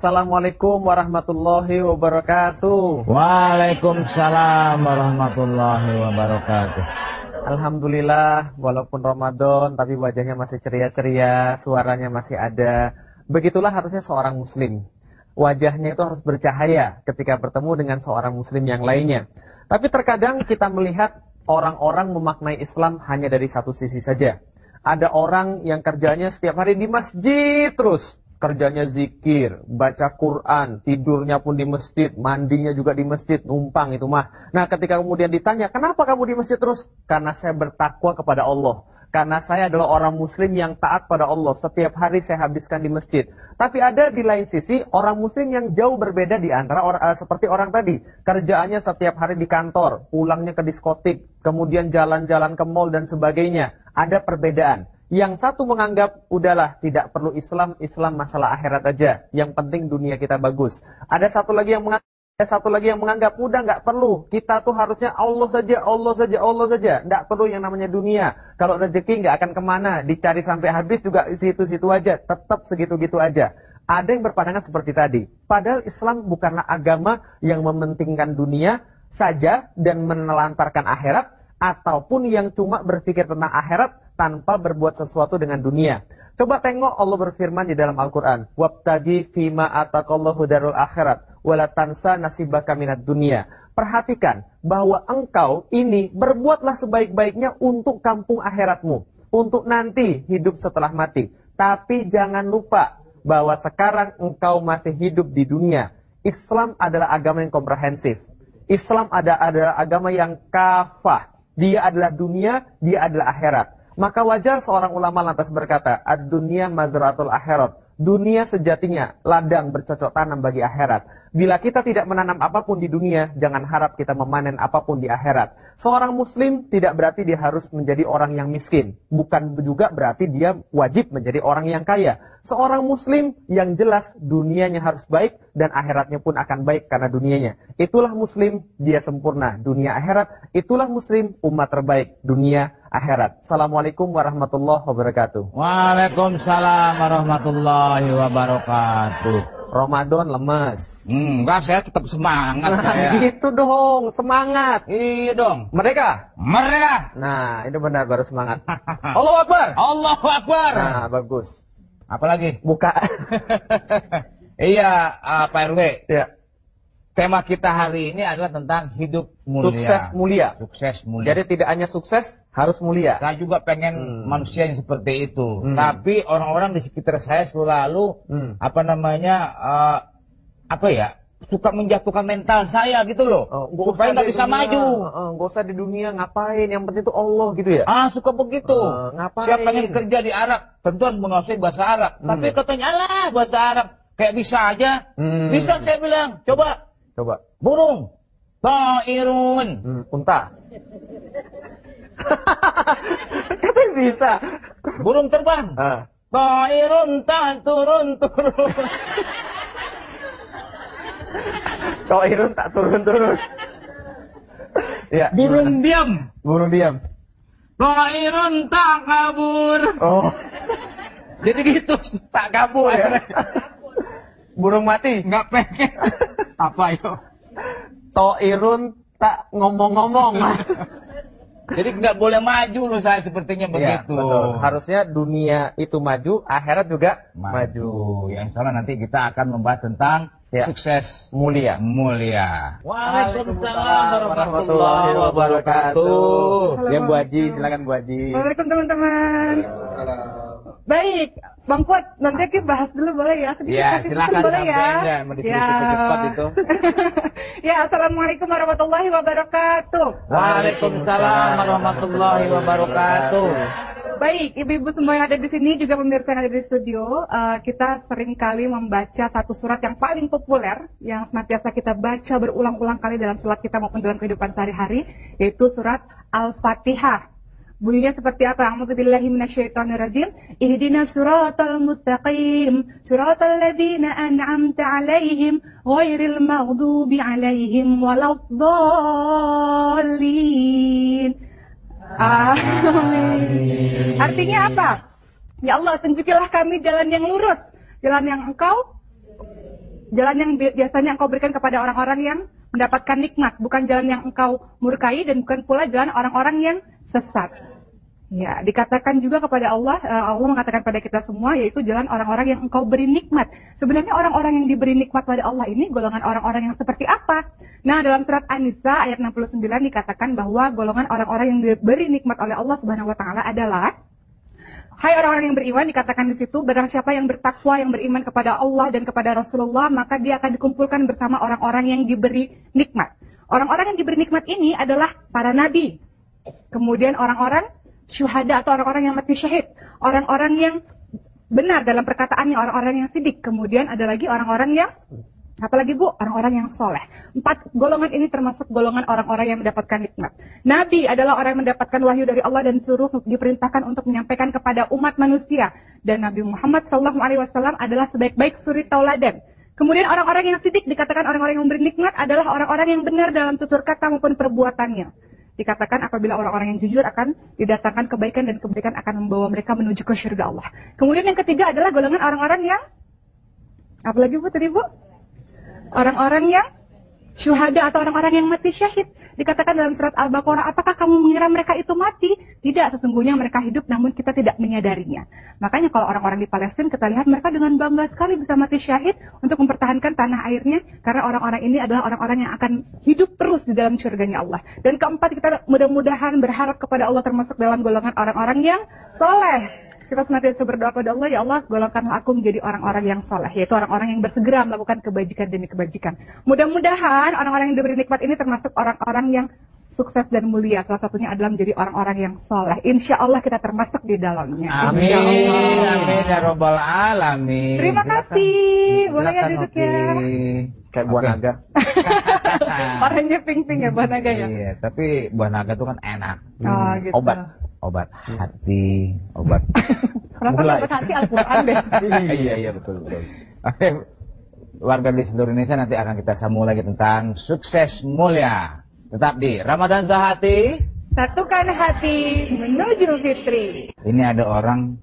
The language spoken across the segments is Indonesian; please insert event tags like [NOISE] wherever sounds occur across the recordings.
Assalamualaikum warahmatullahi wabarakatuh. Waalaikumsalam warahmatullahi wabarakatuh. Alhamdulillah, walaupun Ramadan, tapi wajahnya masih ceria-ceria, suaranya masih ada. Begitulah harusnya seorang muslim. Wajahnya itu harus bercahaya ketika bertemu dengan seorang muslim yang lainnya. Tapi terkadang kita melihat orang-orang memaknai Islam hanya dari satu sisi saja. Ada orang yang kerjanya setiap hari di masjid terus. Kerjanya zikir, baca Quran, tidurnya pun di masjid, mandinya juga di masjid, numpang itu mah. Nah ketika kemudian ditanya, kenapa kamu di masjid terus? Karena saya bertakwa kepada Allah. Karena saya adalah orang muslim yang taat pada Allah. Setiap hari saya habiskan di masjid. Tapi ada di lain sisi orang muslim yang jauh berbeda di antara orang, uh, seperti orang tadi. Kerjaannya setiap hari di kantor, pulangnya ke diskotik, kemudian jalan-jalan ke mall dan sebagainya. Ada perbedaan. Yang satu menganggap, udahlah, tidak perlu Islam, Islam masalah akhirat aja. Yang penting dunia kita bagus. Ada satu lagi yang menganggap, ada satu lagi yang menganggap, udah nggak perlu. Kita tuh harusnya Allah saja, Allah saja, Allah saja. Nggak perlu yang namanya dunia. Kalau rezeki nggak akan ke mana, dicari sampai habis juga situ-situ aja. Tetap segitu-gitu aja. Ada yang berpandangan seperti tadi. Padahal Islam bukanlah agama yang mementingkan dunia saja dan menelantarkan akhirat, ataupun yang cuma berpikir tentang akhirat tanpa berbuat sesuatu dengan dunia. Coba tengok Allah berfirman di dalam Al-Quran. Wabtagi fima atakallahu darul akhirat. Wala tansa nasibaka minat dunia. Perhatikan bahwa engkau ini berbuatlah sebaik-baiknya untuk kampung akhiratmu. Untuk nanti hidup setelah mati. Tapi jangan lupa bahwa sekarang engkau masih hidup di dunia. Islam adalah agama yang komprehensif. Islam ada adalah agama yang kafah. Dia adalah dunia, dia adalah akhirat. Maka wajar seorang ulama lantas berkata, ad-dunya mazratul akhirat. Dunia sejatinya ladang bercocok tanam bagi akhirat. Bila kita tidak menanam apa pun di dunia, jangan harap kita memanen apa pun di akhirat. Seorang muslim tidak berarti dia harus menjadi orang yang miskin. Bukan juga berarti dia wajib menjadi orang yang kaya. Seorang muslim yang jelas dunianya harus baik dan akhiratnya pun akan baik karena dunianya. Itulah muslim, dia sempurna. Dunia akhirat, itulah muslim, umat terbaik. Dunia akhirat. Assalamualaikum warahmatullahi wabarakatuh. Waalaikumsalam warahmatullahi wabarakatuh. Ramadan lemes. Hmm, enggak saya tetap semangat Nah, saya. gitu dong, semangat. Iya dong. Mereka. Mereka. Nah, itu benar baru semangat. Allah Akbar. Allahu Akbar. Nah, bagus. Apalagi? Buka. [LAUGHS] Iya, ah, Pak RW. ya. Tema kita hari ini adalah tentang hidup mulia. Sukses mulia. Sukses mulia. Jadi tidak hanya sukses, harus mulia. saya juga pengen Hmm. manusia yang seperti itu. Hmm. Tapi orang-orang di sekitar saya selalu Hmm. apa namanya eh, apa ya suka menjatuhkan mental saya gitu loh Oh, supaya nggak bisa dunia. maju Heeh, nggak usah di dunia ngapain, yang penting itu Allah gitu ya. ah suka begitu Eh, ngapain? siapa pengen kerja di Arab tentu harus menguasai bahasa Arab Hmm. tapi katanya alah bahasa Arab kayak bisa aja Hmm. bisa saya bilang coba Coba. burung ta'irun Hmm, unta. Katanya [LAUGHS] bisa. burung terbang Ah. ta'irun tak turun turun Kalau Irun tak turun-turun. ya. burung diam Burung diam. ta'irun tak kabur Oh, jadi gitu tak kabur ya. [LAUGHS] Burung mati. nggak pengen [LAUGHS] apa yo Toirun tak ngomong-ngomong. [LAUGHS] jadi nggak boleh maju loh saya sepertinya Iya, begitu betul. Harusnya dunia itu maju, akhirat juga maju. maju yang salah nanti kita akan membahas tentang Ya. sukses Mulia. mulia Waalaikumsalam warahmatullahi wabarakatuh. Ya Bu Haji, silakan Bu Haji. Assalamualaikum teman-teman. Baik, Bang Kuat, nanti kita bahas dulu boleh ya? Sedikit Ya, kasih silakan boleh ya? sampein ya, cepat-cepat itu. [LAUGHS] ya, Assalamualaikum warahmatullahi wabarakatuh. Waalaikumsalam warahmatullahi wabarakatuh Baik, ibu-ibu semua yang ada di sini juga pemirsa yang ada di studio, eh, kita sering kali membaca satu surat yang paling populer yang senantiasa kita baca berulang-ulang kali dalam sholat kita maupun dalam kehidupan sehari-hari, yaitu surat Al-Fatihah. Bunyinya seperti apa? A'udzubillahi minasyaitonirrajim. Ihdinas siratal mustaqim, siratal ladzina an'amta 'alaihim, ghairil maghdubi 'alaihim waladdallin. Amin. Artinya apa? Ya Allah, tunjukilah kami jalan yang lurus, jalan yang Engkau jalan yang bi- biasanya engkau berikan kepada orang-orang yang mendapatkan nikmat, bukan jalan yang engkau murkai dan bukan pula jalan orang-orang yang sesat. Ya, dikatakan juga kepada Allah, eh, Allah mengatakan pada kita semua, yaitu jalan orang-orang yang engkau beri nikmat. Sebenarnya orang-orang yang diberi nikmat pada Allah ini golongan orang-orang yang seperti apa? Nah, dalam surat An-Nisa ayat 69 dikatakan bahwa golongan orang-orang yang diberi nikmat oleh Allah Subhanahu wa taala adalah Hai orang-orang yang beriman dikatakan di situ barang siapa yang bertakwa yang beriman kepada Allah dan kepada Rasulullah maka dia akan dikumpulkan bersama orang-orang yang diberi nikmat. Orang-orang yang diberi nikmat ini adalah para nabi. Kemudian orang-orang syuhada atau orang-orang yang mati syahid, orang-orang yang benar dalam perkataannya, orang-orang yang sidik. Kemudian ada lagi orang-orang yang Apalagi bu, orang-orang yang soleh. Empat golongan ini termasuk golongan orang-orang yang mendapatkan nikmat. Nabi adalah orang yang mendapatkan wahyu dari Allah dan suruh diperintahkan untuk menyampaikan kepada umat manusia. Dan Nabi Muhammad SAW adalah sebaik-baik suri tauladan. Kemudian orang-orang yang sidik dikatakan orang-orang yang memberi nikmat adalah orang-orang yang benar dalam tutur kata maupun perbuatannya. Dikatakan apabila orang-orang yang jujur akan didatangkan kebaikan dan kebaikan akan membawa mereka menuju ke surga Allah. Kemudian yang ketiga adalah golongan orang-orang yang apalagi bu tadi bu? Orang-orang yang syuhada atau orang-orang yang mati syahid. Dikatakan dalam surat Al-Baqarah, apakah kamu mengira mereka itu mati? Tidak, sesungguhnya mereka hidup namun kita tidak menyadarinya. Makanya kalau orang-orang di Palestina kita lihat mereka dengan bangga sekali bisa mati syahid untuk mempertahankan tanah airnya. Karena orang-orang ini adalah orang-orang yang akan hidup terus di dalam surganya Allah. Dan keempat kita mudah-mudahan berharap kepada Allah termasuk dalam golongan orang-orang yang soleh kita senantiasa berdoa kepada Allah, ya Allah, golongkanlah aku menjadi orang-orang yang soleh, yaitu orang-orang yang bersegera melakukan kebajikan demi kebajikan. Mudah-mudahan orang-orang yang diberi nikmat ini termasuk orang-orang yang sukses dan mulia. Salah satunya adalah menjadi orang-orang yang soleh. Insya Allah kita termasuk di dalamnya. Amin, amin ya robbal alamin. Terima kasih. Boleh ya duduk ya. Kayak buah Oke. naga. [LAUGHS] Orangnya ping-ping ya, Mbak Naga ya. Iya, tapi buah naga itu kan enak. Oh, gitu. Obat, obat hati, obat. [LAUGHS] Rasa Mulai. dapat hati Al-Quran deh. [LAUGHS] iya, iya betul betul. Oke, warga di seluruh Indonesia nanti akan kita sambung lagi tentang sukses mulia. Tetap di Ramadan Zahati. Satukan hati menuju fitri. Ini ada orang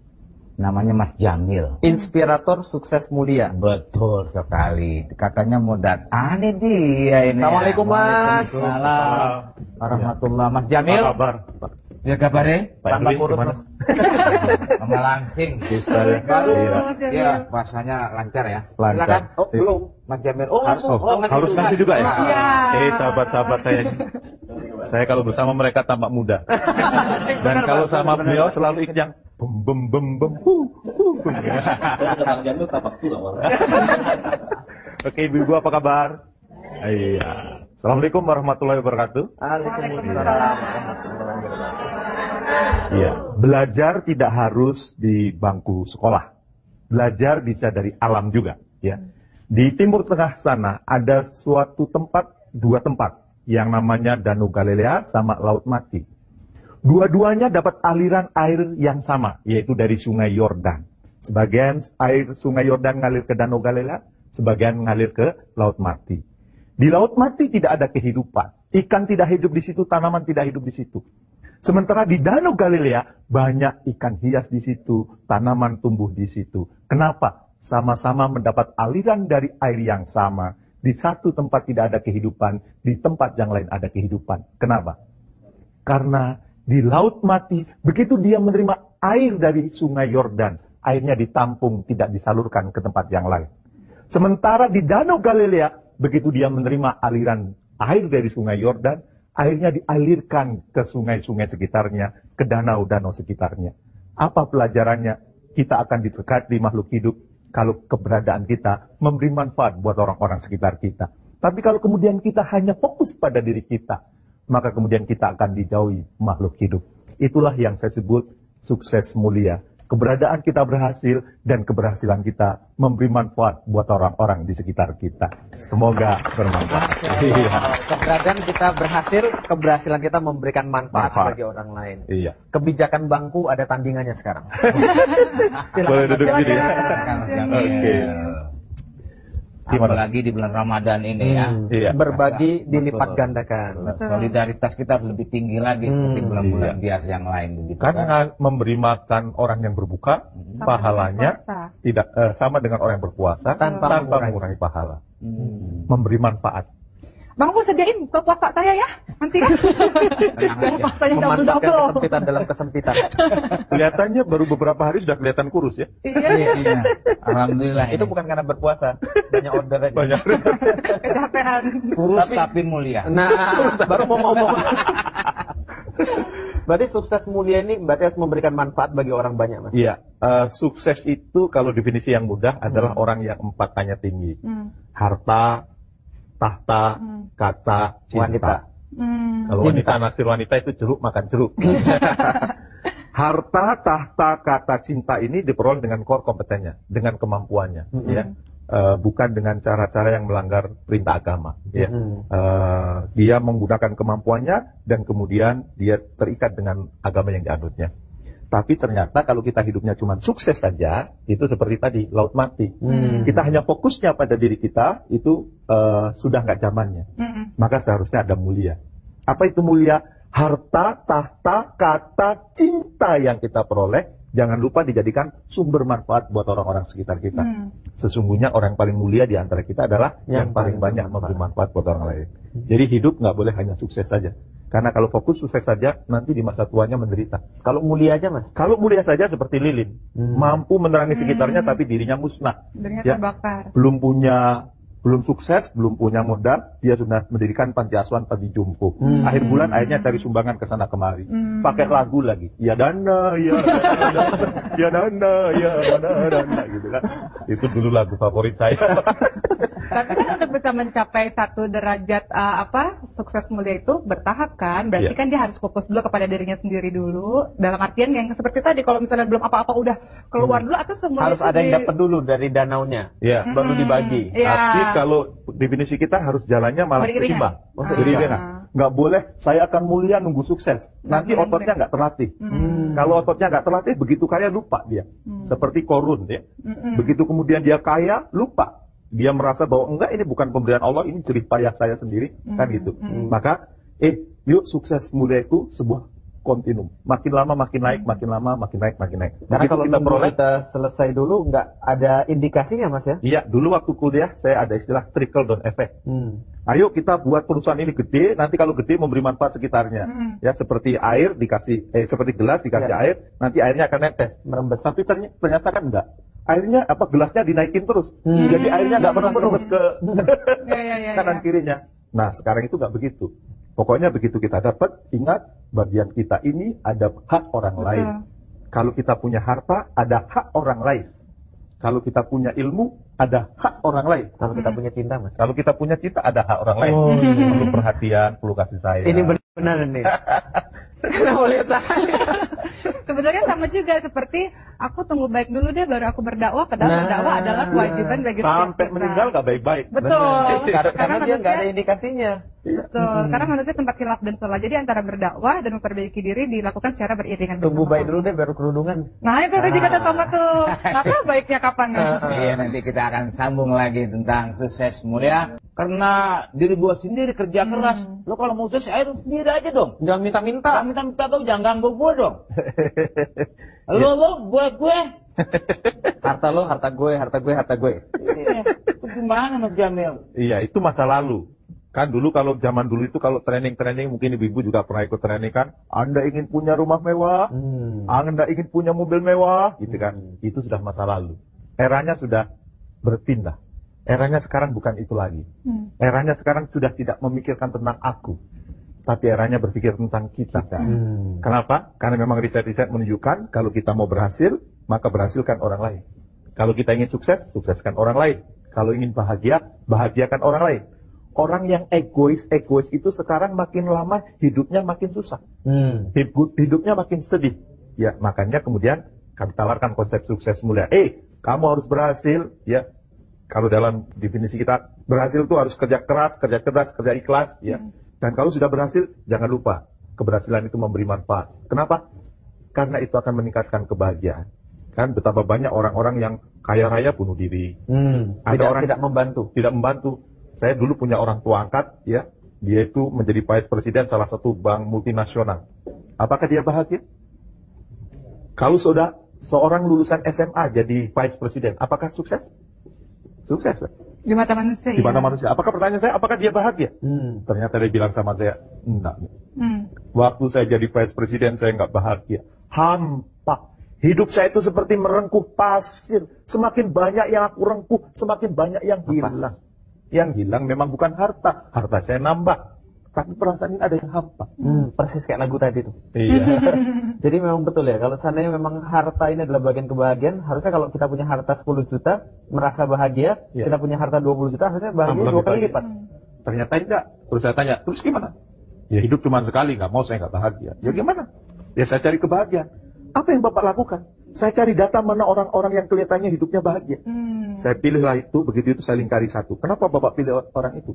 namanya Mas Jamil. Inspirator sukses mulia. Betul sekali. Katanya mau dat. Ah, ini dia ini. Assalamualaikum, Mas. Waalaikumsalam. Warahmatullah. Mas Jamil. Apa kabar? Ya kabarnya? Pak Tambah kurus? Mas. Sama langsing. Ya. Baru. Iya. Ya, bahasanya lancar ya. Lancar. Silakan. Oh, Iya. belum. Mas Jamil. Oh, Har- oh, ngasih harus juga. ngasih juga ya? Iya. Eh sahabat-sahabat saya. Saya kalau bersama mereka tampak muda. [LAUGHS] Dan kalau sama beliau selalu yang bem bem bem bem. hu, hu, hu. [LAUGHS] Oke, ibu-ibu apa kabar? Iya. Assalamualaikum warahmatullahi wabarakatuh. Waalaikumsalam. Iya. Belajar tidak harus di bangku sekolah. Belajar bisa dari alam juga. Ya. Di Timur Tengah sana ada suatu tempat, dua tempat, yang namanya Danau Galilea sama Laut Mati. Dua-duanya dapat aliran air yang sama, yaitu dari Sungai Yordan. Sebagian air Sungai Yordan ngalir ke Danau Galilea, sebagian ngalir ke Laut Mati. Di Laut Mati tidak ada kehidupan. Ikan tidak hidup di situ, tanaman tidak hidup di situ. Sementara di Danau Galilea banyak ikan hias di situ, tanaman tumbuh di situ. Kenapa? Sama-sama mendapat aliran dari air yang sama. Di satu tempat tidak ada kehidupan, di tempat yang lain ada kehidupan. Kenapa? Karena di Laut Mati, begitu dia menerima air dari Sungai Yordan, airnya ditampung, tidak disalurkan ke tempat yang lain. Sementara di Danau Galilea, begitu dia menerima aliran air dari Sungai Yordan, airnya dialirkan ke sungai-sungai sekitarnya, ke danau-danau sekitarnya. Apa pelajarannya? Kita akan didekati makhluk hidup kalau keberadaan kita memberi manfaat buat orang-orang sekitar kita. Tapi kalau kemudian kita hanya fokus pada diri kita, maka kemudian kita akan dijauhi makhluk hidup. Itulah yang saya sebut sukses mulia. Keberadaan kita berhasil dan keberhasilan kita memberi manfaat buat orang-orang di sekitar kita. Semoga bermanfaat. Iya. Keberadaan kita berhasil, keberhasilan kita memberikan manfaat, Manfaat. bagi orang lain. Iya. Kebijakan bangku ada tandingannya sekarang. [LAUGHS] Boleh duduk gini ya. Oke. Gimana? Apalagi di bulan Ramadan ini ya. Hmm. Iya. Berbagi Betul. dilipat gandakan. Betul. Solidaritas kita harus lebih tinggi lagi seperti Hmm, bulan-bulan iya. biasa yang lain begitu Kan kan. nga- memberi makan orang yang berbuka, Sama pahalanya tidak eh, sama dengan orang yang berpuasa Tanpa tanpa, mengurangi. mengurangi pahala. Hmm. Memberi manfaat. Bang Bu sediain buka puasa saya ya nanti ya. Biar aja. puasanya Memanfaatkan double-double. kesempitan dalam kesempitan. Kelihatannya baru beberapa hari sudah kelihatan kurus ya. Iya, Iya, iya. Alhamdulillah. Itu ini. bukan karena berpuasa, banyak order aja. Banyak. kecapean. kurus Tapi- tapi, mulia. Nah, baru mau ngomong. [LAUGHS] berarti sukses mulia ini berarti harus memberikan manfaat bagi orang banyak, Mas. Iya, eh, sukses itu kalau definisi yang mudah adalah orang yang empat tanya tinggi. Hmm. Harta, tahta, Hmm. kata, cinta. Wanita. Hmm. Kalau wanita naksir wanita itu jeruk makan jeruk. [LAUGHS] Harta, tahta, kata, cinta ini diperoleh dengan core kompetennya, dengan kemampuannya, Mhm. ya. Eh, bukan dengan cara-cara yang melanggar perintah agama, ya. Mhm. Eh, dia menggunakan kemampuannya dan kemudian dia terikat dengan agama yang dianutnya. Tapi ternyata kalau kita hidupnya cuma sukses saja, itu seperti tadi laut mati. Hmm. Kita hanya fokusnya pada diri kita, itu eh, sudah nggak zamannya Mm-mm. maka seharusnya ada mulia. Apa itu mulia? Harta, tahta, kata, cinta yang kita peroleh, jangan lupa dijadikan sumber manfaat buat orang-orang sekitar kita. Hmm. Sesungguhnya orang yang paling mulia di antara kita adalah Yang yang, paling banyak memberi manfaat buat orang lain. Jadi hidup nggak boleh hanya sukses saja. Karena kalau fokus sukses saja, nanti di masa tuanya menderita. Kalau mulia aja, Mas. Kalau mulia saja seperti lilin, Hmm. mampu menerangi sekitarnya Hmm. tapi dirinya musnah Dirinya Ya. terbakar. belum punya belum sukses, belum punya modal, dia sudah mendirikan panti asuhan panti jompo. Hmm. Akhir bulan akhirnya cari sumbangan ke sana kemari. Hmm. Pakai lagu lagi. Ya dana, ya dana, ya dana, ya dana, dana gitu kan. Itu dulu lagu favorit saya. Tapi kan untuk bisa mencapai satu derajat uh, apa sukses mulia itu bertahap kan. Berarti Iya. kan dia harus fokus dulu kepada dirinya sendiri dulu. Dalam artian yang seperti tadi kalau misalnya belum apa-apa udah keluar dulu atau semua Harus ada yang dapat dulu dari danaunya. ya. Baru Hmm, dibagi. Iya. Tapi kalau definisi kita harus jalannya malah seimbang. Ah. Beriringan. Nggak boleh saya akan mulia nunggu sukses. Nanti ototnya nggak terlatih. Hmm. Kalau ototnya nggak terlatih, begitu kaya lupa dia. Hmm. Seperti korun ya. Mm-mm. Begitu kemudian dia kaya, lupa. Dia merasa bahwa enggak ini bukan pemberian Allah, ini jerih payah saya sendiri, kan Hmm, gitu. hmm. Maka, eh, yuk sukses mulia itu sebuah kontinum. Makin lama makin naik, makin lama makin naik, makin naik. Karena Begitu kalau kita peroleh, kita selesai dulu nggak ada indikasinya, Mas ya. iya dulu waktu kuliah saya ada istilah trickle down effect. Hmm. Ayo kita buat perusahaan ini gede, nanti kalau gede memberi manfaat sekitarnya. Hmm. Ya seperti air dikasih, eh seperti gelas dikasih Ya. air, nanti airnya akan netes. Merembes. Tapi ternyata, ternyata kan enggak. Airnya apa gelasnya dinaikin terus. Hmm. Jadi airnya nggak pernah menembus ke [LAUGHS] Ya, ya, ya, kanan ya. kirinya. Nah sekarang itu nggak begitu. Pokoknya begitu kita dapat, ingat bagian kita ini ada hak orang Betul. lain. Kalau kita punya harta, ada hak orang lain. Kalau kita punya ilmu, ada hak orang lain. Kalau kita punya cinta, Mas. Kalau kita punya cinta, ada hak orang lain. Oh, iya. Perlu perhatian, perlu kasih sayang. Ini benar nih. [LAUGHS] Kenapa lihat saya? Sebenarnya sama juga seperti aku tunggu baik dulu deh baru aku berdakwah. Padahal Nah. berdakwah adalah kewajiban bagi setiap Sampai kita. meninggal gak baik-baik. Betul. Karena, karena dia nggak ada manusia- indikasinya. Betul. Karena manusia tempat hilaf dan salah. Jadi antara berdakwah dan memperbaiki diri dilakukan secara beriringan. Tunggu baik dulu deh baru kerudungan. Nah itu tadi kata sama tuh. Nggak baiknya kapan ya. Iya nanti kita akan sambung lagi tentang sukses mulia karena diri gua sendiri kerja keras. Lo kalau mau sukses ayo sendiri aja dong. Jangan minta-minta. Tak minta-minta dong, jangan ganggu gua dong. [LAUGHS] Lo lo buat gue. [LAUGHS] Harta lo, harta gue, harta gue, harta gue. Iya, itu gimana Mas Jamil? Iya, itu masa lalu. Kan dulu kalau zaman dulu itu kalau training-training mungkin ibu-ibu juga pernah ikut training kan. Anda ingin punya rumah mewah, Hmm. Anda ingin punya mobil mewah, gitu kan. Itu sudah masa lalu. Eranya sudah berpindah. Eranya sekarang bukan itu lagi. Hmm. Eranya sekarang sudah tidak memikirkan tentang aku. Tapi eranya berpikir tentang kita. Hmm. Kenapa? Karena memang riset-riset menunjukkan kalau kita mau berhasil, maka berhasilkan orang lain. Kalau kita ingin sukses, sukseskan orang lain. Kalau ingin bahagia, bahagiakan orang lain. Orang yang egois-egois itu sekarang makin lama hidupnya makin susah. Hmm. Hidup- Hidupnya makin sedih. Ya, makanya kemudian kami tawarkan konsep sukses mulia. Eh, kamu harus berhasil, ya. Kalau dalam definisi kita, berhasil itu harus kerja keras, kerja keras, kerja ikhlas, ya. Dan kalau sudah berhasil, jangan lupa keberhasilan itu memberi manfaat. Kenapa? Karena itu akan meningkatkan kebahagiaan. Kan betapa banyak orang-orang yang kaya raya bunuh diri, Hmm, Ada tidak, orang- tidak membantu. tidak membantu. Saya dulu punya orang tua angkat, ya, dia itu menjadi vice presiden salah satu bank multinasional. Apakah dia bahagia? Kalau sudah seorang lulusan SMA jadi vice presiden, apakah sukses? Sukses. Ya? Di mata manusia. Di ya. mana manusia? Apakah pertanyaan saya, apakah dia bahagia? Hmm. Ternyata dia bilang sama saya, enggak. Hmm. Waktu saya jadi vice presiden, saya nggak bahagia. Hampa. Hidup saya itu seperti merengkuh pasir. Semakin banyak yang aku rengkuh, semakin banyak yang hilang. Yang hilang memang bukan harta. Harta saya nambah. Tapi perasaan ini ada yang hampa. Hmm, persis kayak lagu tadi tuh. Iya. [LAUGHS] Jadi memang betul ya, kalau seandainya memang harta ini adalah bagian kebahagiaan, harusnya kalau kita punya harta 10 juta, merasa bahagia, Iya. kita punya harta 20 juta, harusnya bahagia dua kali lipat. Ternyata enggak. Terus saya tanya, terus gimana? Ya hidup cuma sekali, nggak mau saya nggak bahagia. Ya gimana? Ya saya cari kebahagiaan. Apa yang Bapak lakukan? Saya cari data mana orang-orang yang kelihatannya hidupnya bahagia. Hmm. Saya pilihlah itu, begitu itu saya lingkari satu. Kenapa Bapak pilih orang itu?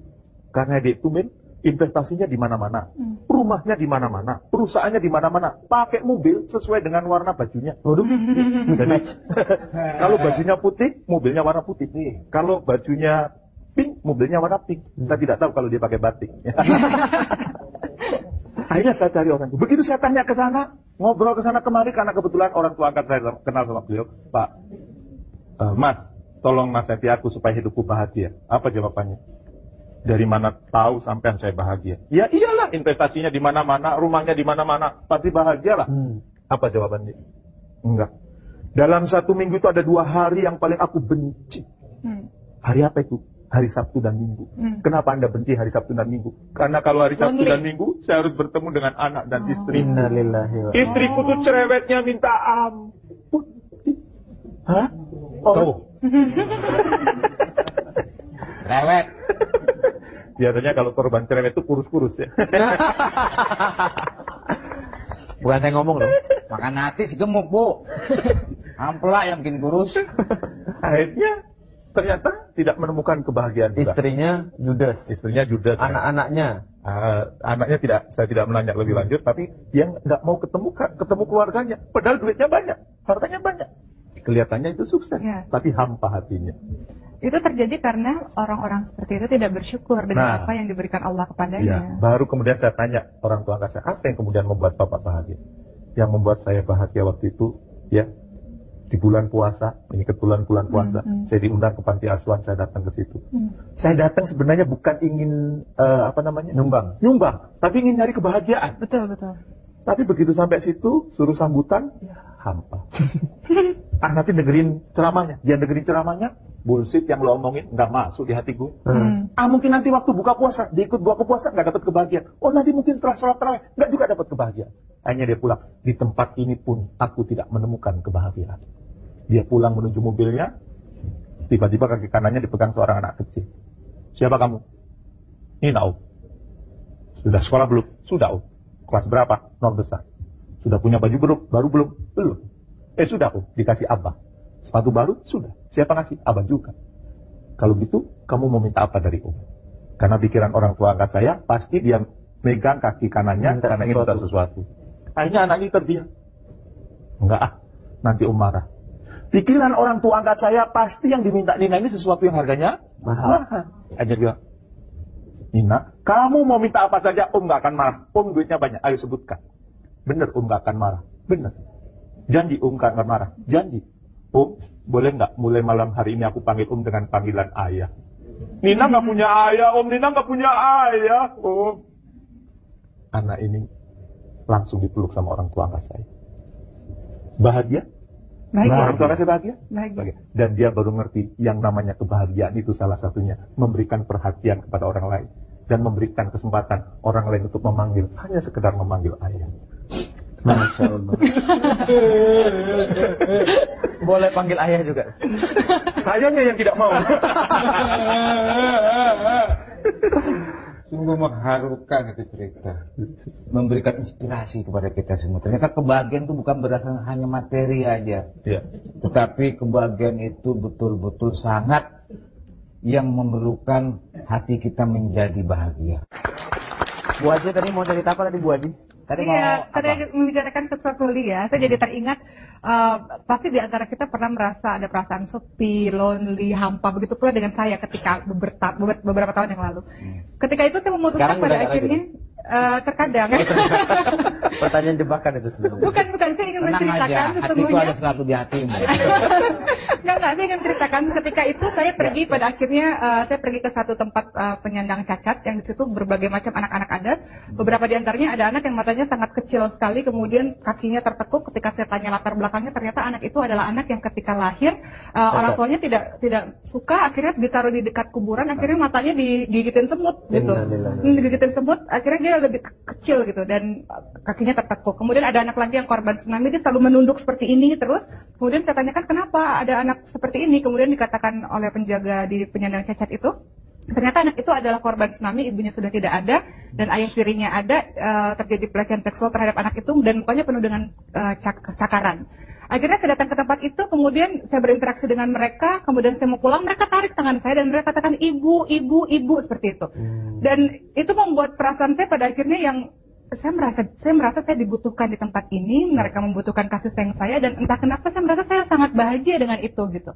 Karena dia itu men, investasinya di mana-mana. Rumahnya di mana-mana, perusahaannya di mana-mana. Pakai mobil sesuai dengan warna bajunya. Waduh, Jadi, [LAUGHS] kalau bajunya putih, mobilnya warna putih. Kalau bajunya pink, mobilnya warna pink. Saya tidak tahu kalau dia pakai batik. [LAUGHS] Akhirnya saya cari orang itu. Begitu saya tanya ke sana, ngobrol ke sana kemari karena kebetulan orang tua angkat saya kenal sama beliau, Pak, eh, Mas, tolong nasihati aku supaya hidupku bahagia. Apa jawabannya? Dari mana tahu sampai saya bahagia? Ya iyalah, investasinya di mana-mana, rumahnya di mana-mana, pasti bahagia lah. Hmm. Apa jawabannya? Enggak. Dalam satu minggu itu ada dua hari yang paling aku benci. Hmm. Hari apa itu? Hari Sabtu dan Minggu. Hmm. Kenapa Anda benci hari Sabtu dan Minggu? Karena kalau hari Sabtu Lonely. dan Minggu, saya harus bertemu dengan anak dan istri. Innalillahi wa Istriku tuh cerewetnya minta ampun. Hah? Oh, [LAUGHS] Rewet. Biasanya kalau korban cerewet itu kurus-kurus ya. [LAUGHS] Bukan saya ngomong loh. Makan hati si gemuk, Bu. Ampela yang bikin kurus. Akhirnya ternyata tidak menemukan kebahagiaan juga. Istrinya Judas. Istrinya Judas. Anak-anaknya. Ah, anaknya tidak, saya tidak menanya lebih lanjut, tapi dia nggak mau ketemu ketemu keluarganya. Padahal duitnya banyak, hartanya banyak. Kelihatannya itu sukses, Ya. tapi hampa hatinya. Itu terjadi karena orang-orang seperti itu tidak bersyukur dengan Nah. apa yang diberikan Allah Ya, kepadanya. baru kemudian saya tanya orang tua saya, apa yang kemudian membuat bapak bahagia? Yang membuat saya bahagia waktu itu, ya di bulan puasa, ini ke bulan-bulan puasa, Hmm, hmm. saya diundang ke panti asuhan, saya datang ke situ. Hmm. Saya datang sebenarnya bukan ingin eh, apa namanya Nyumbang. nyumbang, tapi ingin nyari kebahagiaan. Betul, betul. Tapi begitu sampai situ, suruh sambutan, ya hampa. [LAUGHS] ah nanti dengerin ceramahnya, dia dengerin ceramahnya, bullshit yang lo omongin nggak masuk di hati gue. Hmm. Ah mungkin nanti waktu buka puasa, dia ikut buka puasa nggak dapat kebahagiaan. Oh nanti mungkin setelah sholat tarawih nggak juga dapat kebahagiaan. Akhirnya dia pulang. Di tempat ini pun aku tidak menemukan kebahagiaan. Dia pulang menuju mobilnya, tiba-tiba kaki kanannya dipegang seorang anak kecil. Siapa kamu? Ini Om. Sudah sekolah belum? Sudah Om. Kelas berapa? Nol besar. Sudah punya baju belum? Baru belum? Belum. Eh sudah Om, dikasih abah. Sepatu baru? Sudah. Siapa ngasih? Abah juga. Kalau gitu, kamu mau minta apa dari Om? Karena pikiran orang tua angkat saya, pasti dia megang kaki kanannya Minta karena ingin minta sesuatu. Akhirnya anak ini terdiam. Enggak ah, nanti Om marah. Pikiran orang tua angkat saya pasti yang diminta Nina ini sesuatu yang harganya Mahal. mahal. Akhirnya dia, Nina, kamu mau minta apa saja, Om nggak akan marah. Om duitnya banyak, ayo sebutkan. Bener, Om nggak akan marah. Bener. Janji, Om nggak akan marah. Janji. Om, boleh nggak mulai malam hari ini aku panggil Om dengan panggilan ayah? Nina nggak punya ayah, Om. Nina nggak punya ayah, Om. Anak ini langsung dipeluk sama orang tua angkat saya. Bahagia? Bahagia. Orang tua saya bahagia? Bahagia. Bahagia. Dan dia baru ngerti yang namanya kebahagiaan itu salah satunya memberikan perhatian kepada orang lain dan memberikan kesempatan orang lain untuk memanggil hanya sekedar memanggil ayah. Masya Allah. Boleh panggil ayah juga. Sayanya yang tidak mau. Sungguh mengharukan itu cerita. Memberikan inspirasi kepada kita semua. Ternyata kebahagiaan itu bukan berdasarkan hanya materi aja. ya. Tetapi kebahagiaan itu betul-betul sangat yang memerlukan hati kita menjadi bahagia. Bu Haji tadi mau cerita apa tadi Bu Haji? Tadi iya, mau tadi apa? membicarakan sukses mulia, saya jadi teringat eh, pasti di antara kita pernah merasa ada perasaan sepi, lonely, hampa begitu pula dengan saya ketika beberapa, beberapa tahun yang lalu. Ketika itu saya memutuskan Sekarang pada udah nggak eh, terkadang Pertanyaan jebakan itu sebenarnya. bukan bukan saya ingin Tenang menceritakan aja, hatiku sesungguhnya ada sesuatu di hatimu. [LAUGHS] Enggak, enggak, saya ingin ceritakan ketika itu saya pergi pada akhirnya eh, saya pergi ke satu tempat eh, penyandang cacat yang di situ berbagai macam anak-anak ada. Beberapa di antaranya ada anak yang matanya sangat kecil sekali kemudian kakinya tertekuk ketika saya tanya latar belakangnya ternyata anak itu adalah anak yang ketika lahir eh, orang tuanya tidak tidak suka akhirnya ditaruh di dekat kuburan akhirnya matanya digigitin semut gitu. Hmm, digigitin semut akhirnya dia lebih ke- kecil gitu dan eh, kakinya tertekuk. Kemudian ada anak lagi yang korban tsunami dia selalu menunduk seperti ini terus. Kemudian saya tanyakan kenapa ada anak seperti ini. Kemudian dikatakan oleh penjaga di penyandang cacat itu Ternyata anak itu adalah korban tsunami, ibunya sudah tidak ada dan ayah tirinya ada eh, terjadi pelecehan seksual terhadap anak itu dan mukanya penuh dengan eh, cak- cakaran. Akhirnya saya datang ke tempat itu, kemudian saya berinteraksi dengan mereka, kemudian saya mau pulang, mereka tarik tangan saya dan mereka katakan ibu, ibu, ibu seperti itu. Dan itu membuat perasaan saya pada akhirnya yang saya merasa saya merasa saya dibutuhkan di tempat ini, mereka membutuhkan kasih sayang saya dan entah kenapa saya merasa saya sangat bahagia dengan itu gitu.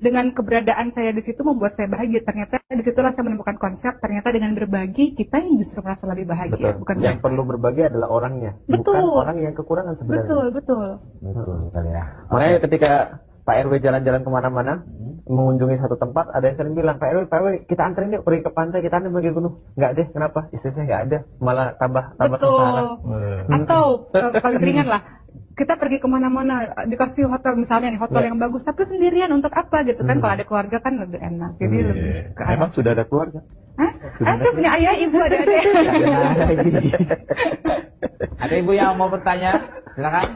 Dengan keberadaan saya di situ membuat saya bahagia. Ternyata di situlah saya menemukan konsep ternyata dengan berbagi kita yang justru merasa lebih bahagia, Betul. bukan Yang perlu berbagi adalah orangnya, Betul. bukan orang yang kekurangan sebenarnya. Betul, betul. Betul sekali ya. Makanya ketika Pak RW jalan-jalan ke mana-mana, mengunjungi satu tempat, ada yang sering bilang, Pak RW, Pak RW, kita anterin yuk pergi ke pantai, kita anterin pergi gunung. Nggak deh, kenapa? Istri saya nggak ada, malah tambah tambah Betul. sengsara. Atau eh, paling ringan lah, kita pergi ke mana-mana dikasih hotel misalnya nih hotel Ya. yang bagus, tapi sendirian untuk apa gitu kan? Kalau ada keluarga kan lebih enak. Jadi Iya. lebih ke arah- Memang sudah ada keluarga. Hah? Ah, saya punya ayah, ibu, ada adik. [LAUGHS] [LAUGHS] Ada ibu yang mau bertanya? Silakan.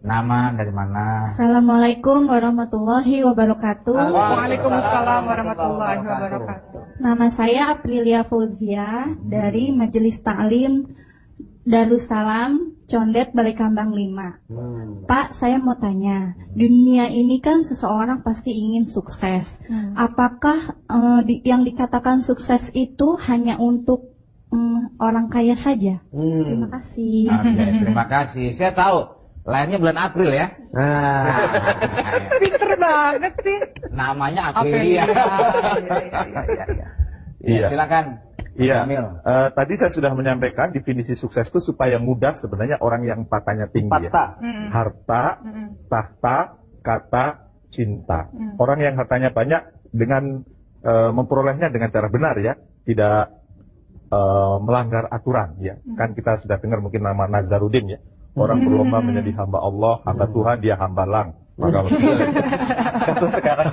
Nama dari mana? Assalamualaikum warahmatullahi wabarakatuh. Waalaikumsalam warahmatullahi wabarakatuh. Nama saya Aprilia Fauzia dari Majelis Taklim Darussalam Condet Balikambang 5. Hmm. Pak, saya mau tanya, dunia ini kan seseorang pasti ingin sukses. Apakah eh, di- yang dikatakan sukses itu hanya untuk mm, orang kaya saja? Hmm. Terima kasih. Oke, terima kasih. Saya tahu. Lahirnya bulan April ya. Nah, [LAUGHS] Pinter banget sih. Namanya Aprilia. Aprilia. Iya. Silakan. Iya. Jamil. Eh, tadi saya sudah menyampaikan definisi sukses itu supaya mudah sebenarnya orang yang patanya tinggi. ya. Patah. Mm-mm. Harta, tahta, kata, cinta. Hmm. Orang yang hartanya banyak dengan eh, memperolehnya dengan cara benar ya, tidak eh, melanggar aturan ya. Kan kita sudah dengar mungkin nama Nazarudin ya. Orang berlomba menjadi hamba Allah, hamba Tuhan, dia hamba lang. Maka [LAUGHS] kasus sekarang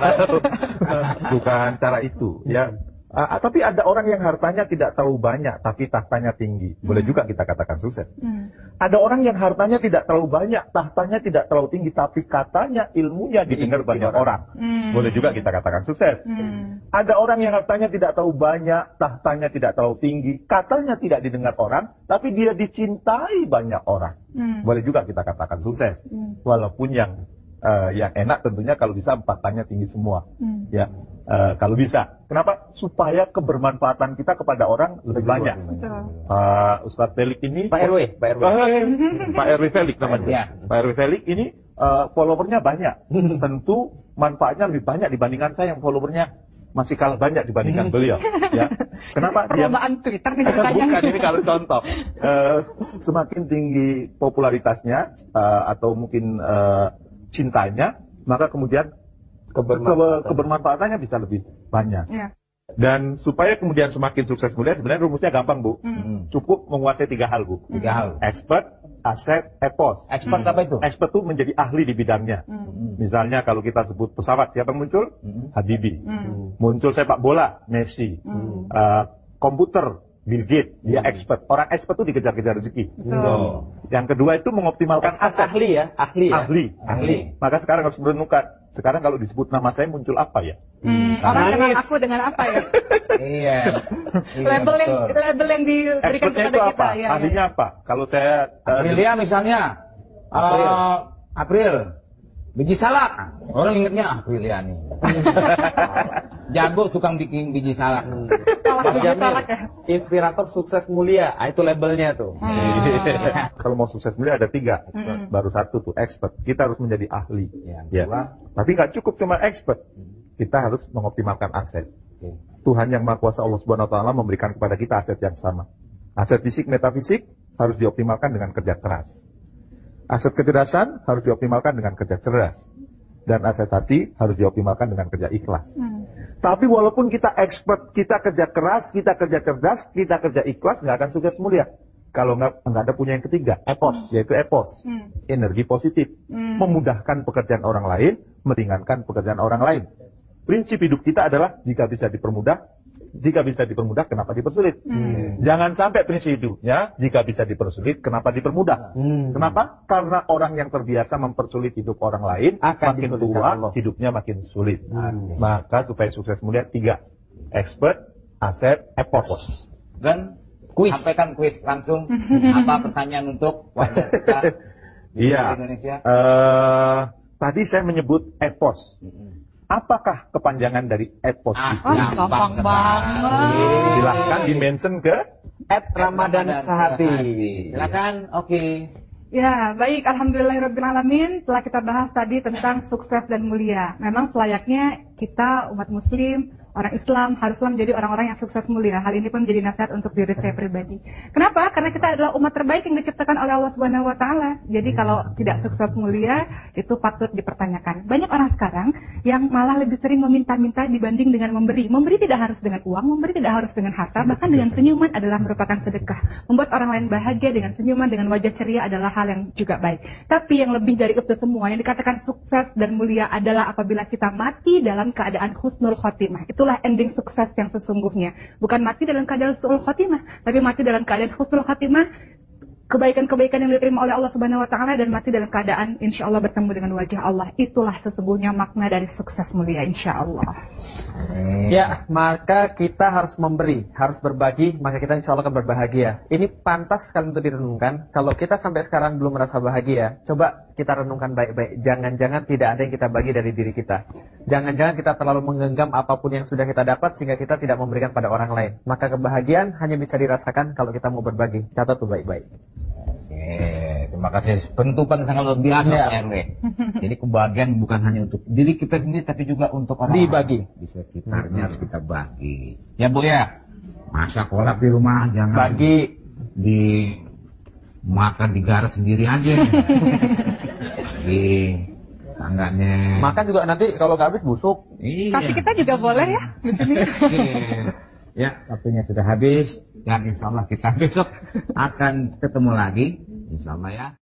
[LAUGHS] bukan cara itu ya. Ah, ah, tapi ada orang yang hartanya tidak tahu banyak tapi tahtanya tinggi. Boleh juga kita katakan sukses. Hmm. Ada orang yang hartanya tidak terlalu banyak, tahtanya tidak terlalu tinggi, tapi katanya ilmunya didengar banyak orang. Hmm. Boleh juga kita katakan sukses. Hmm. Ada orang yang hartanya tidak tahu banyak, tahtanya tidak terlalu tinggi, katanya tidak didengar orang, tapi dia dicintai banyak orang. Hmm. Boleh juga kita katakan sukses. Hmm. Walaupun yang eh, yang enak tentunya kalau bisa tahtanya tinggi semua. Hmm. Ya, eh, kalau bisa. Kenapa? Supaya kebermanfaatan kita kepada orang lebih banyak. Betul. Pak Ustadz Felix ini Pak RW, Pak RW. Eh, Pak RW Felix namanya. Ya. Pak RW Felix ini eh, followernya banyak. [LAUGHS] Tentu manfaatnya lebih banyak dibandingkan saya yang followernya masih kalah banyak dibandingkan beliau. Ya. Kenapa? Dia Perlombaan Twitter nih ceritanya. [LAUGHS] Bukan ini kalau contoh. Eh, semakin tinggi popularitasnya eh, atau mungkin eh, cintanya, maka kemudian Kebermanfaatan. ke- kebermanfaatannya bisa lebih banyak. Iya. Dan supaya kemudian semakin sukses mulia, sebenarnya rumusnya gampang bu. Hmm. Cukup menguasai tiga hal bu. Tiga hal. Expert, aset, epos. Expert apa itu? Expert itu menjadi ahli di bidangnya. Hmm. Misalnya kalau kita sebut pesawat, siapa yang muncul? Hmm. Habibie. Hmm. Muncul sepak bola, Messi. Hmm. Eh, komputer, Bill Gates. Dia expert. Orang expert itu dikejar-kejar rezeki. Betul. Yang kedua itu mengoptimalkan aset. ahli ya, ahli ya. Ahli. Ahli. Maka sekarang harus merenungkan. Sekarang kalau disebut nama saya muncul apa ya? Hmm. Orang kenal Nangis. aku dengan apa ya? [LAUGHS] Iya. Iya, label yang label yang diberikan Expertnya kepada itu kita. apa? Ya, ya. Ahlinya apa? Kalau saya eh, Aprilia misalnya. April. Eh, April. Biji salak. Orang ingetnya Aprilia nih. [LAUGHS] jago tukang bikin biji salak. Mas Jamil, salak ya. inspirator sukses mulia, ah, itu labelnya tuh. Hmm. [LAUGHS] Kalau mau sukses mulia ada tiga, Mm-mm. baru satu tuh expert. Kita harus menjadi ahli. Yang Ya. kedua, Tapi nggak cukup cuma expert. Kita harus mengoptimalkan aset. Tuhan yang Maha Kuasa Allah Subhanahu wa taala memberikan kepada kita aset yang sama. Aset fisik metafisik harus dioptimalkan dengan kerja keras. Aset kecerdasan harus dioptimalkan dengan kerja cerdas. Dan aset hati harus dioptimalkan dengan kerja ikhlas. Hmm. Tapi walaupun kita expert, kita kerja keras, kita kerja cerdas, kita kerja ikhlas, nggak akan sukses mulia. Kalau nggak nggak ada punya yang ketiga, epos, yaitu epos, Hmm. energi positif, Hmm. memudahkan pekerjaan orang lain, meringankan pekerjaan orang lain. Prinsip hidup kita adalah jika bisa dipermudah, jika bisa dipermudah, kenapa dipersulit? Hmm. Jangan sampai prinsip hidupnya, jika bisa dipersulit, kenapa dipermudah? Hmm. Kenapa? Karena orang yang terbiasa mempersulit hidup orang lain, Akan makin tua, Allah. hidupnya makin sulit. Hmm. Maka supaya sukses mulia, tiga. Expert, aset, epos. Dan Kuis. sampaikan kuis langsung. [LAUGHS] Apa pertanyaan untuk warga kita di Iya. Indonesia? Eh, tadi saya menyebut epos. Apakah kepanjangan dari epos Ah, itu? Oh, gampang banget. Silahkan di-mention ke At Ramadan Sehati. Silakan. Oke. Ya, baik. Alhamdulillahirrahmanirrahim. Telah kita bahas tadi tentang sukses dan mulia. Memang selayaknya kita umat muslim, orang Islam haruslah menjadi orang-orang yang sukses mulia. Hal ini pun menjadi nasihat untuk diri saya pribadi. Kenapa? Karena kita adalah umat terbaik yang diciptakan oleh Allah Subhanahu wa taala. Jadi kalau tidak sukses mulia itu patut dipertanyakan. Banyak orang sekarang yang malah lebih sering meminta-minta dibanding dengan memberi. Memberi tidak harus dengan uang, memberi tidak harus dengan harta, bahkan dengan senyuman adalah merupakan sedekah. Membuat orang lain bahagia dengan senyuman, dengan wajah ceria adalah hal yang juga baik. Tapi yang lebih dari itu semua, yang dikatakan sukses dan mulia adalah apabila kita mati dalam keadaan husnul khotimah. Itulah ending sukses yang sesungguhnya. Bukan mati dalam keadaan su'ul khotimah, tapi mati dalam keadaan husnul khotimah, kebaikan-kebaikan yang diterima oleh Allah Subhanahu wa taala dan mati dalam keadaan insya Allah bertemu dengan wajah Allah. Itulah sesungguhnya makna dari sukses mulia insya Allah. Ya, maka kita harus memberi, harus berbagi, maka kita insya Allah akan berbahagia. Ini pantas sekali untuk direnungkan. Kalau kita sampai sekarang belum merasa bahagia, coba kita renungkan baik-baik. Jangan-jangan tidak ada yang kita bagi dari diri kita. Jangan-jangan kita terlalu menggenggam apa pun yang sudah kita dapat sehingga kita tidak memberikan pada orang lain. Maka kebahagiaan hanya bisa dirasakan kalau kita mau berbagi. Catat tuh baik-baik. Oke, terima kasih. Penutupan sangat luar biasa Ya. RW. Jadi kebahagiaan bukan hanya untuk diri kita sendiri, tapi juga untuk orang Dibagi. di sekitarnya harus kita bagi. Ya Bu ya, masak kolak di rumah jangan Bagi. di makan di garasi sendiri aja. [LAUGHS] di tangganya. Makan juga nanti kalau nggak habis busuk. Iya. Tapi kita juga boleh ya. Oke. Ya, waktunya sudah habis dan insya Allah kita besok akan ketemu lagi. Insya Allah ya.